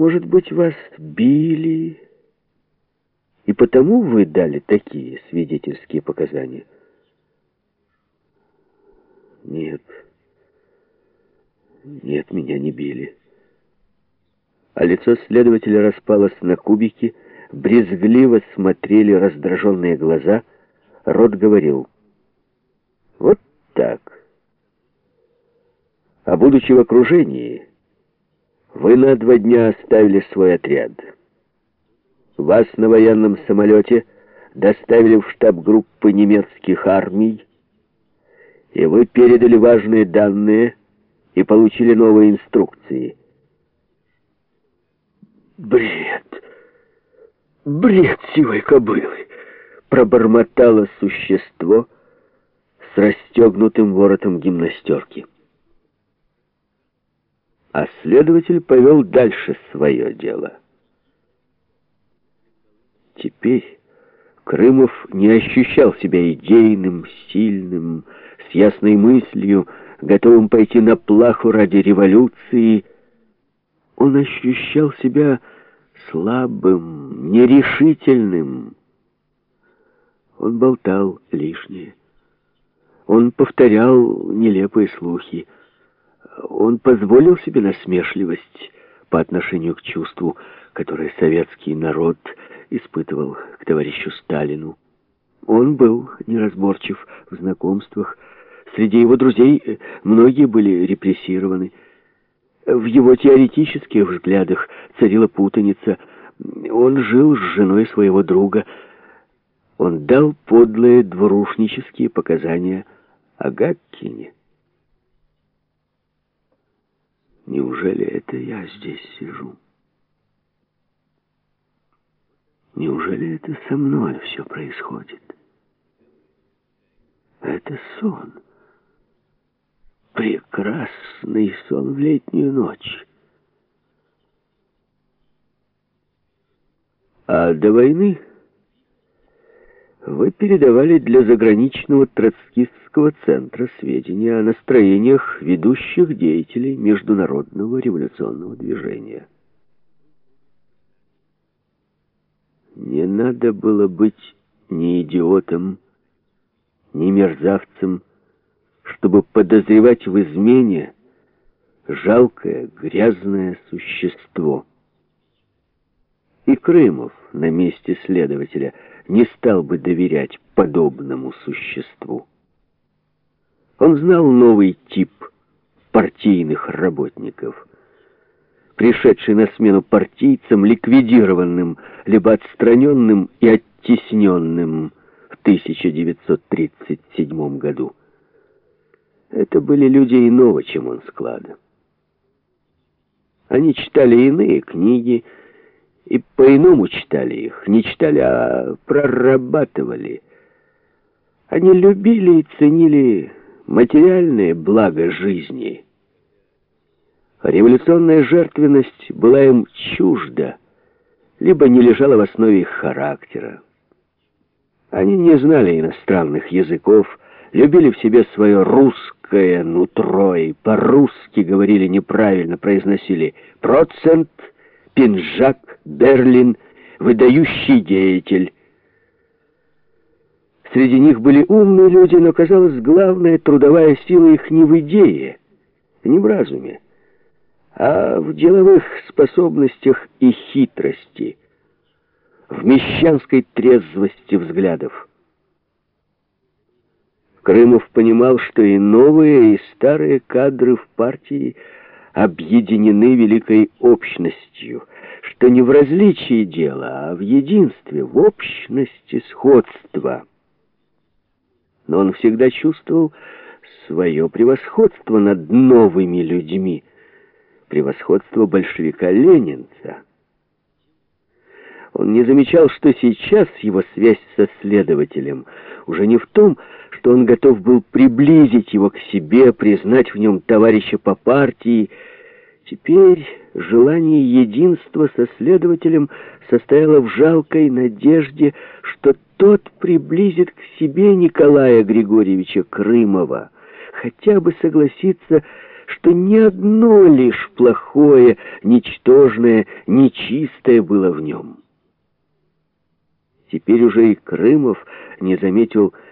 может быть, вас били, и потому вы дали такие свидетельские показания? Нет. Нет, меня не били. А лицо следователя распалось на кубики, брезгливо смотрели раздраженные глаза, рот говорил. Вот так. А будучи в окружении, вы на два дня оставили свой отряд. Вас на военном самолете доставили в штаб группы немецких армий, и вы передали важные данные и получили новые инструкции. Бред! Бред сивой кобылы! Пробормотало существо с расстегнутым воротом гимнастерки. А следователь повел дальше свое дело. Теперь Крымов не ощущал себя идейным, сильным, с ясной мыслью, готовым пойти на плаху ради революции. Он ощущал себя слабым, нерешительным. Он болтал лишнее. Он повторял нелепые слухи. Он позволил себе насмешливость по отношению к чувству, которое советский народ испытывал к товарищу Сталину. Он был неразборчив в знакомствах. Среди его друзей э, многие были репрессированы. В его теоретических взглядах царила путаница. Он жил с женой своего друга. Он дал подлые двурушнические показания о Неужели это я здесь сижу? Неужели это со мной все происходит? Это сон. Прекрасный сон в летнюю ночь. А до войны вы передавали для заграничного троцкистского центра сведения о настроениях ведущих деятелей международного революционного движения. Не надо было быть ни идиотом, ни мерзавцем, чтобы подозревать в измене жалкое, грязное существо. И Крымов на месте следователя не стал бы доверять подобному существу. Он знал новый тип партийных работников — пришедший на смену партийцам, ликвидированным, либо отстраненным и оттесненным в 1937 году. Это были люди иного, чем он склада. Они читали иные книги, и по-иному читали их. Не читали, а прорабатывали. Они любили и ценили материальные блага жизни – Революционная жертвенность была им чужда, либо не лежала в основе их характера. Они не знали иностранных языков, любили в себе свое русское нутро и по-русски говорили неправильно, произносили «процент», «пинжак», «берлин», «выдающий деятель». Среди них были умные люди, но, казалось, главная трудовая сила их не в идее, не в разуме а в деловых способностях и хитрости, в мещанской трезвости взглядов. Крымов понимал, что и новые, и старые кадры в партии объединены великой общностью, что не в различии дела, а в единстве, в общности сходства. Но он всегда чувствовал свое превосходство над новыми людьми, превосходство большевика-ленинца. Он не замечал, что сейчас его связь со следователем уже не в том, что он готов был приблизить его к себе, признать в нем товарища по партии. Теперь желание единства со следователем состояло в жалкой надежде, что тот приблизит к себе Николая Григорьевича Крымова, хотя бы согласится что ни одно лишь плохое, ничтожное, нечистое было в нем. Теперь уже и Крымов не заметил